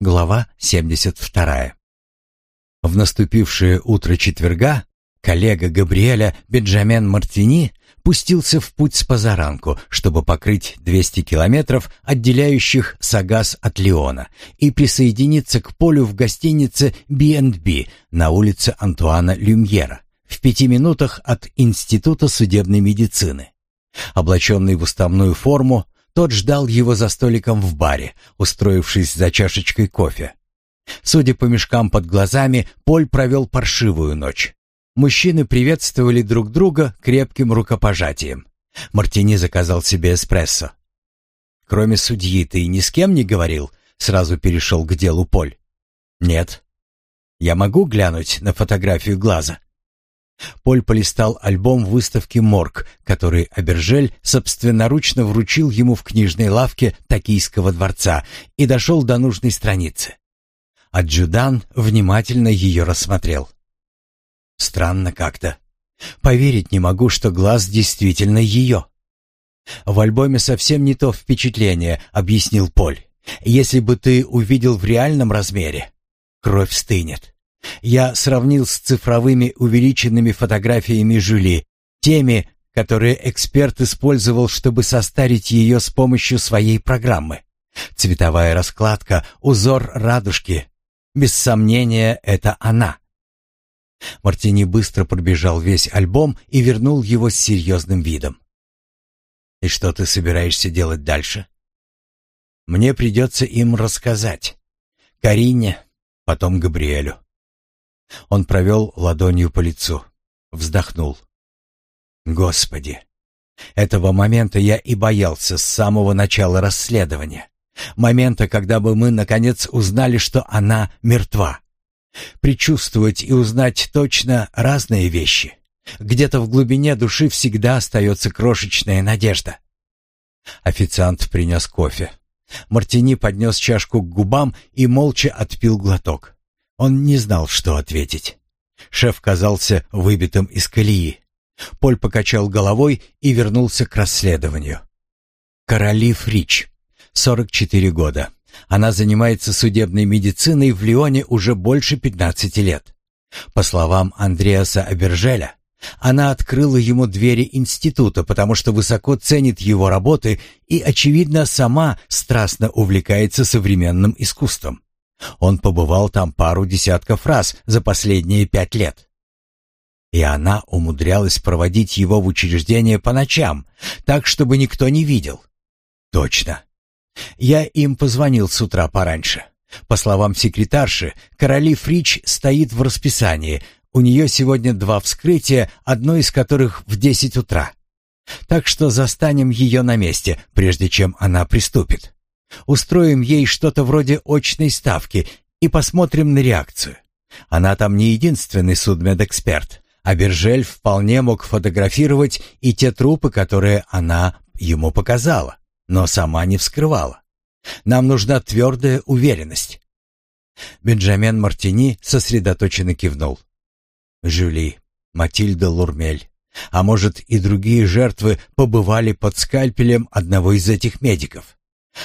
Глава 72. В наступившее утро четверга коллега Габриэля Бенджамен Мартини пустился в путь с позаранку, чтобы покрыть 200 километров, отделяющих Сагас от Леона, и присоединиться к полю в гостинице B&B на улице Антуана Люмьера, в пяти минутах от Института судебной медицины. Облаченный в уставную форму, тот ждал его за столиком в баре, устроившись за чашечкой кофе. Судя по мешкам под глазами, Поль провел паршивую ночь. Мужчины приветствовали друг друга крепким рукопожатием. Мартини заказал себе эспрессо. «Кроме судьи ты ни с кем не говорил?» Сразу перешел к делу Поль. «Нет». «Я могу глянуть на фотографию глаза?» Поль полистал альбом выставки «Морг», который Абержель собственноручно вручил ему в книжной лавке Токийского дворца и дошел до нужной страницы. Аджудан внимательно ее рассмотрел. «Странно как-то. Поверить не могу, что глаз действительно ее». «В альбоме совсем не то впечатление», — объяснил Поль. «Если бы ты увидел в реальном размере, кровь стынет». Я сравнил с цифровыми увеличенными фотографиями Жюли, теми, которые эксперт использовал, чтобы состарить ее с помощью своей программы. Цветовая раскладка, узор радужки. Без сомнения, это она. Мартини быстро пробежал весь альбом и вернул его с серьезным видом. «И что ты собираешься делать дальше?» «Мне придется им рассказать. Карине, потом Габриэлю. Он провел ладонью по лицу. Вздохнул. «Господи! Этого момента я и боялся с самого начала расследования. Момента, когда бы мы, наконец, узнали, что она мертва. Причувствовать и узнать точно разные вещи. Где-то в глубине души всегда остается крошечная надежда». Официант принес кофе. Мартини поднес чашку к губам и молча отпил глоток. Он не знал, что ответить. Шеф казался выбитым из колеи. Поль покачал головой и вернулся к расследованию. Короли Фрич, 44 года. Она занимается судебной медициной в Лионе уже больше 15 лет. По словам Андреаса Абержеля, она открыла ему двери института, потому что высоко ценит его работы и, очевидно, сама страстно увлекается современным искусством. Он побывал там пару десятков раз за последние пять лет. И она умудрялась проводить его в учреждение по ночам, так, чтобы никто не видел. Точно. Я им позвонил с утра пораньше. По словам секретарши, короли Фрич стоит в расписании. У нее сегодня два вскрытия, одно из которых в десять утра. Так что застанем ее на месте, прежде чем она приступит. Устроим ей что-то вроде очной ставки и посмотрим на реакцию. Она там не единственный судмедэксперт, а Бержель вполне мог фотографировать и те трупы, которые она ему показала, но сама не вскрывала. Нам нужна твердая уверенность. Бенджамен Мартини сосредоточенно кивнул. Жюли, Матильда Лурмель, а может и другие жертвы побывали под скальпелем одного из этих медиков.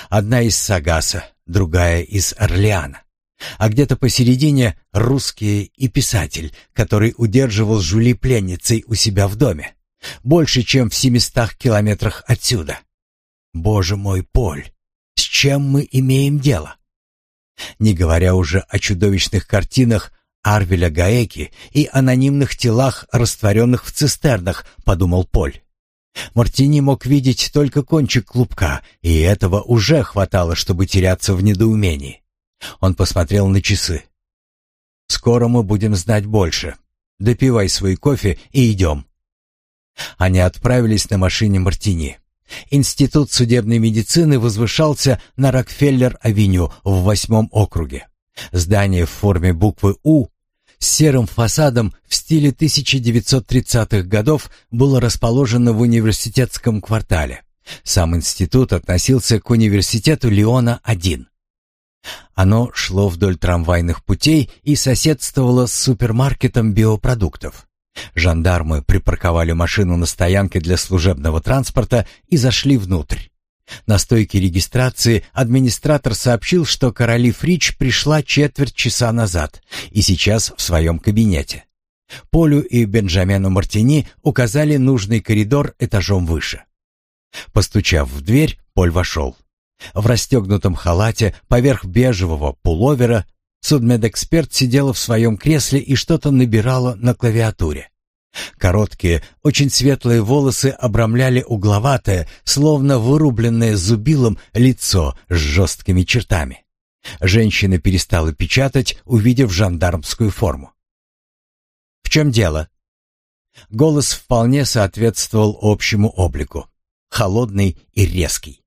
Одна из Сагаса, другая из Орлеана. А где-то посередине русский и писатель, который удерживал Жюли пленницей у себя в доме. Больше, чем в семистах километрах отсюда. Боже мой, Поль, с чем мы имеем дело? Не говоря уже о чудовищных картинах Арвеля Гаеки и анонимных телах, растворенных в цистернах, подумал Поль. Мартини мог видеть только кончик клубка, и этого уже хватало, чтобы теряться в недоумении. Он посмотрел на часы. «Скоро мы будем знать больше. Допивай свой кофе и идем». Они отправились на машине Мартини. Институт судебной медицины возвышался на Рокфеллер-авеню в восьмом округе. Здание в форме буквы «У» серым фасадом в стиле 1930-х годов было расположено в университетском квартале. Сам институт относился к университету Леона-1. Оно шло вдоль трамвайных путей и соседствовало с супермаркетом биопродуктов. Жандармы припарковали машину на стоянке для служебного транспорта и зашли внутрь. На стойке регистрации администратор сообщил, что короли Фрич пришла четверть часа назад и сейчас в своем кабинете. Полю и Бенджамену Мартини указали нужный коридор этажом выше. Постучав в дверь, Поль вошел. В расстегнутом халате, поверх бежевого пуловера, судмедэксперт сидела в своем кресле и что-то набирала на клавиатуре. Короткие, очень светлые волосы обрамляли угловатое, словно вырубленное зубилом лицо с жесткими чертами. Женщина перестала печатать, увидев жандармскую форму. «В чем дело?» Голос вполне соответствовал общему облику. Холодный и резкий.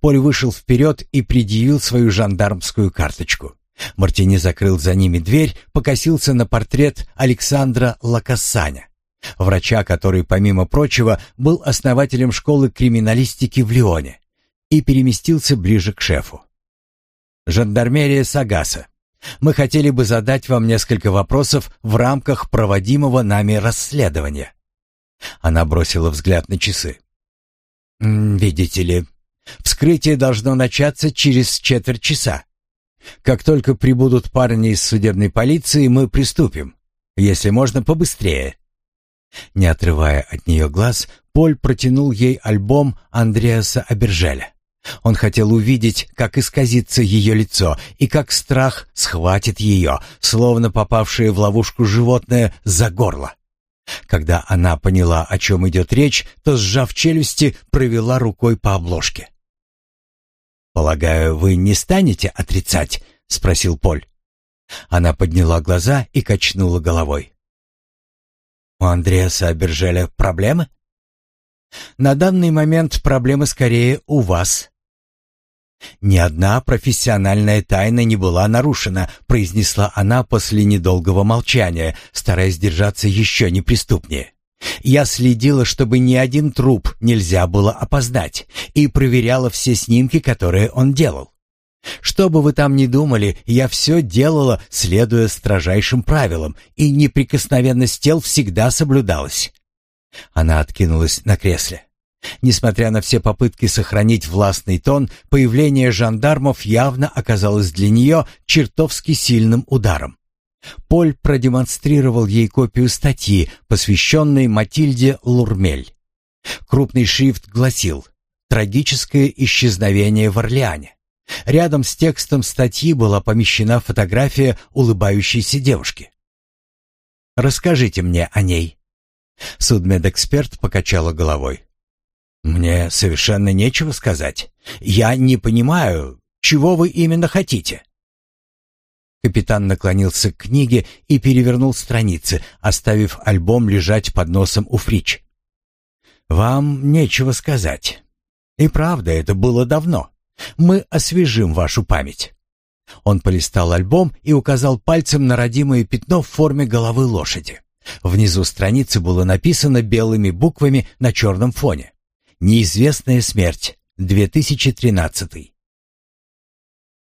Поль вышел вперед и предъявил свою жандармскую карточку. Мартини закрыл за ними дверь, покосился на портрет Александра Лакассаня врача, который, помимо прочего, был основателем школы криминалистики в Лионе и переместился ближе к шефу. «Жандармерия Сагаса, мы хотели бы задать вам несколько вопросов в рамках проводимого нами расследования». Она бросила взгляд на часы. «Видите ли, вскрытие должно начаться через четверть часа. Как только прибудут парни из судебной полиции, мы приступим. Если можно, побыстрее». Не отрывая от нее глаз, Поль протянул ей альбом Андреаса Абержеля. Он хотел увидеть, как исказится ее лицо и как страх схватит ее, словно попавшее в ловушку животное за горло. Когда она поняла, о чем идет речь, то, сжав челюсти, провела рукой по обложке. «Полагаю, вы не станете отрицать?» — спросил Поль. Она подняла глаза и качнула головой. У Андреаса Абержеля проблемы? На данный момент проблемы скорее у вас. Ни одна профессиональная тайна не была нарушена, произнесла она после недолгого молчания, стараясь держаться еще неприступнее. Я следила, чтобы ни один труп нельзя было опоздать, и проверяла все снимки, которые он делал. Что бы вы там ни думали, я все делала, следуя строжайшим правилам, и неприкосновенность тел всегда соблюдалась». Она откинулась на кресле. Несмотря на все попытки сохранить властный тон, появление жандармов явно оказалось для нее чертовски сильным ударом. Поль продемонстрировал ей копию статьи, посвященной Матильде Лурмель. Крупный шрифт гласил «Трагическое исчезновение в Орлеане». Рядом с текстом статьи была помещена фотография улыбающейся девушки. «Расскажите мне о ней». Судмедэксперт покачала головой. «Мне совершенно нечего сказать. Я не понимаю, чего вы именно хотите». Капитан наклонился к книге и перевернул страницы, оставив альбом лежать под носом у Фрич. «Вам нечего сказать. И правда, это было давно. Мы освежим вашу память». Он полистал альбом и указал пальцем на родимое пятно в форме головы лошади. Внизу страницы было написано белыми буквами на черном фоне. «Неизвестная смерть. 2013».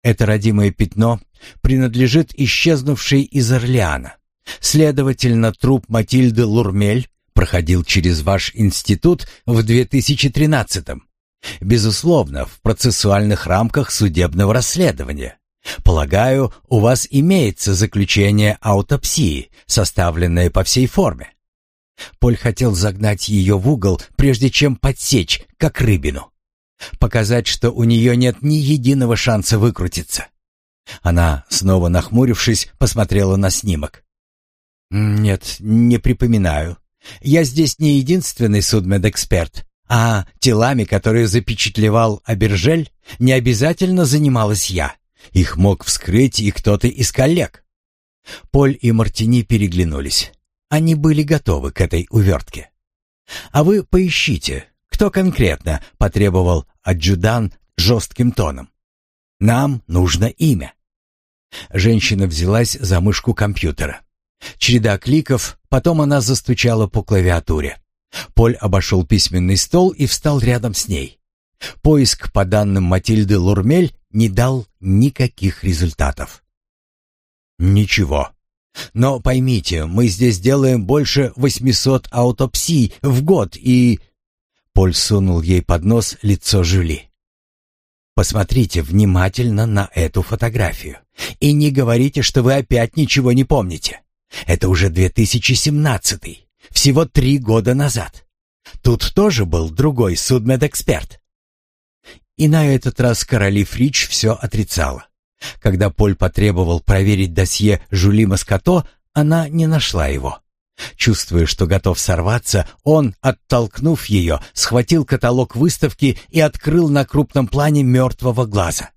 Это родимое пятно принадлежит исчезнувшей из Орлеана. Следовательно, труп Матильды Лурмель проходил через ваш институт в 2013-м. Безусловно, в процессуальных рамках судебного расследования. Полагаю, у вас имеется заключение аутопсии, составленное по всей форме. Поль хотел загнать ее в угол, прежде чем подсечь, как рыбину. Показать, что у нее нет ни единого шанса выкрутиться. Она, снова нахмурившись, посмотрела на снимок. «Нет, не припоминаю. Я здесь не единственный судмедэксперт. А телами, которые запечатлевал Абержель, не обязательно занималась я. Их мог вскрыть и кто-то из коллег. Поль и Мартини переглянулись. Они были готовы к этой увертке. «А вы поищите, кто конкретно?» — потребовал адъюдан жестким тоном. «Нам нужно имя». Женщина взялась за мышку компьютера. Череда кликов, потом она застучала по клавиатуре. Поль обошел письменный стол и встал рядом с ней. Поиск по данным Матильды Лурмель не дал никаких результатов. «Ничего. Но поймите, мы здесь делаем больше 800 аутопсий в год и...» Поль сунул ей под нос лицо Жюли. «Посмотрите внимательно на эту фотографию. И не говорите, что вы опять ничего не помните. Это уже 2017 -й всего три года назад. Тут тоже был другой судмедэксперт. И на этот раз короли Фрич все отрицала. Когда Поль потребовал проверить досье Жули Маскато, она не нашла его. Чувствуя, что готов сорваться, он, оттолкнув ее, схватил каталог выставки и открыл на крупном плане мертвого глаза.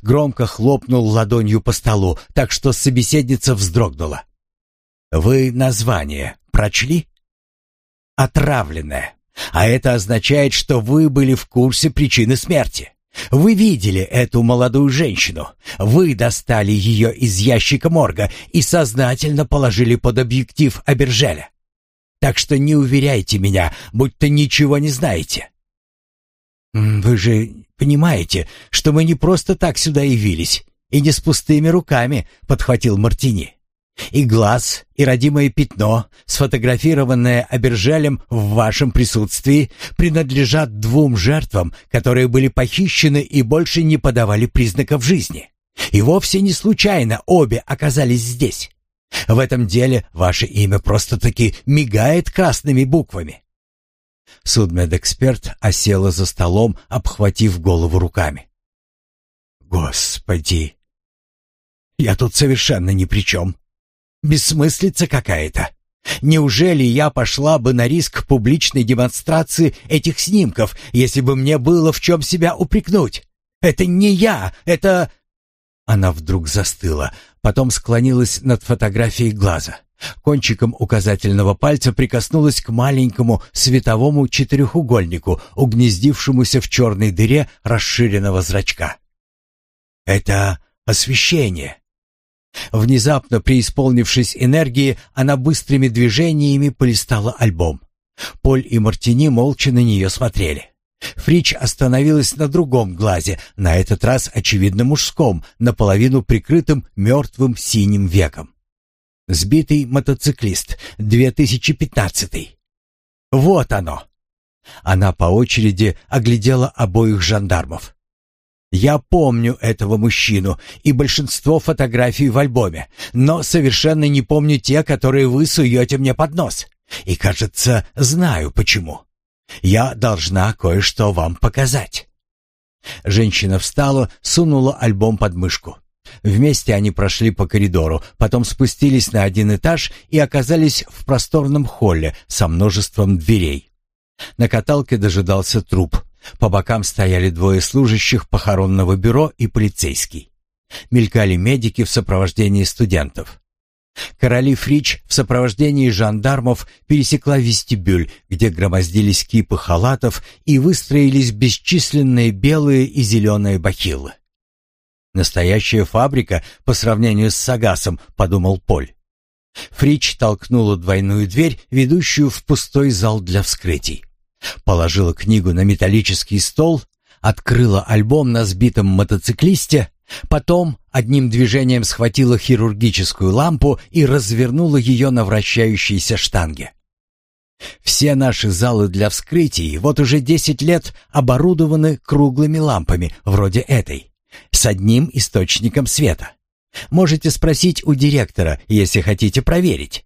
Громко хлопнул ладонью по столу, так что собеседница вздрогнула. Вы название прочли? Отравленное. А это означает, что вы были в курсе причины смерти. Вы видели эту молодую женщину. Вы достали ее из ящика морга и сознательно положили под объектив Абержеля. Так что не уверяйте меня, будто ничего не знаете. Вы же понимаете, что мы не просто так сюда явились и не с пустыми руками, подхватил Мартини и глаз, и родимое пятно, сфотографированное Абержелем в вашем присутствии, принадлежат двум жертвам, которые были похищены и больше не подавали признаков жизни. И вовсе не случайно обе оказались здесь. В этом деле ваше имя просто-таки мигает красными буквами. Судмедэксперт осела за столом, обхватив голову руками. «Господи! Я тут совершенно ни при чем!» Бессмыслица какая-то. Неужели я пошла бы на риск публичной демонстрации этих снимков, если бы мне было в чем себя упрекнуть? Это не я, это...» Она вдруг застыла, потом склонилась над фотографией глаза. Кончиком указательного пальца прикоснулась к маленькому световому четырехугольнику, угнездившемуся в черной дыре расширенного зрачка. «Это освещение. Внезапно, преисполнившись энергии, она быстрыми движениями полистала альбом. Поль и Мартини молча на нее смотрели. Фрич остановилась на другом глазе, на этот раз, очевидно, мужском, наполовину прикрытым мертвым синим веком. Сбитый мотоциклист, 2015. Вот оно. Она по очереди оглядела обоих жандармов. Я помню этого мужчину и большинство фотографий в альбоме, но совершенно не помню те, которые вы суете мне под нос. И, кажется, знаю почему. Я должна кое-что вам показать». Женщина встала, сунула альбом под мышку. Вместе они прошли по коридору, потом спустились на один этаж и оказались в просторном холле со множеством дверей. На каталке дожидался труп. По бокам стояли двое служащих похоронного бюро и полицейский. Мелькали медики в сопровождении студентов. Короли Фрич в сопровождении жандармов пересекла вестибюль, где громоздились кипы халатов и выстроились бесчисленные белые и зеленые бахилы. «Настоящая фабрика по сравнению с Сагасом», — подумал Поль. Фрич толкнула двойную дверь, ведущую в пустой зал для вскрытий положила книгу на металлический стол, открыла альбом на сбитом мотоциклисте, потом одним движением схватила хирургическую лампу и развернула ее на вращающейся штанге. Все наши залы для вскрытий вот уже 10 лет оборудованы круглыми лампами вроде этой, с одним источником света. Можете спросить у директора, если хотите проверить.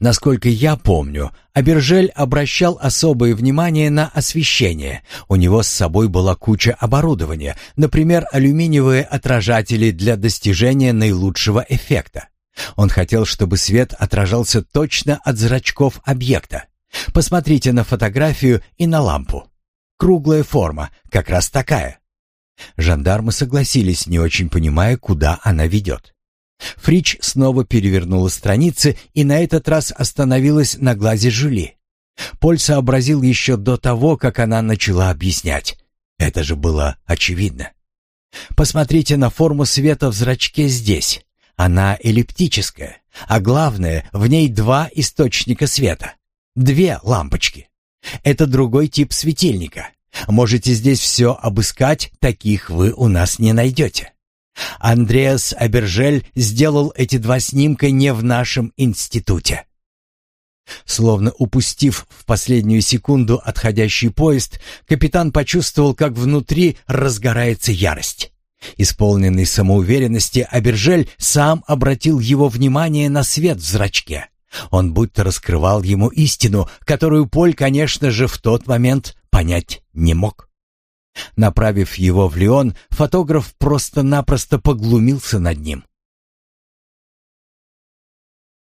Насколько я помню, Абержель обращал особое внимание на освещение. У него с собой была куча оборудования, например, алюминиевые отражатели для достижения наилучшего эффекта. Он хотел, чтобы свет отражался точно от зрачков объекта. Посмотрите на фотографию и на лампу. Круглая форма, как раз такая. Жандармы согласились, не очень понимая, куда она ведет. Фрич снова перевернула страницы и на этот раз остановилась на глазе Жюли. Поль сообразил еще до того, как она начала объяснять. Это же было очевидно. Посмотрите на форму света в зрачке здесь. Она эллиптическая, а главное, в ней два источника света. Две лампочки. Это другой тип светильника. Можете здесь все обыскать, таких вы у нас не найдете. Андреас Абержель сделал эти два снимка не в нашем институте. Словно упустив в последнюю секунду отходящий поезд, капитан почувствовал, как внутри разгорается ярость. Исполненный самоуверенности, Абержель сам обратил его внимание на свет в зрачке. Он будто раскрывал ему истину, которую Поль, конечно же, в тот момент понять не мог. Направив его в Леон, фотограф просто-напросто поглумился над ним.